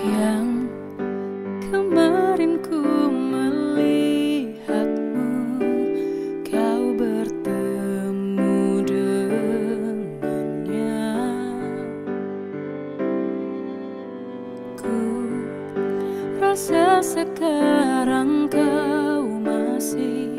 Yang kemarin ku melihatmu Kau bertemu dengannya. Ku rasa sekarang kau masih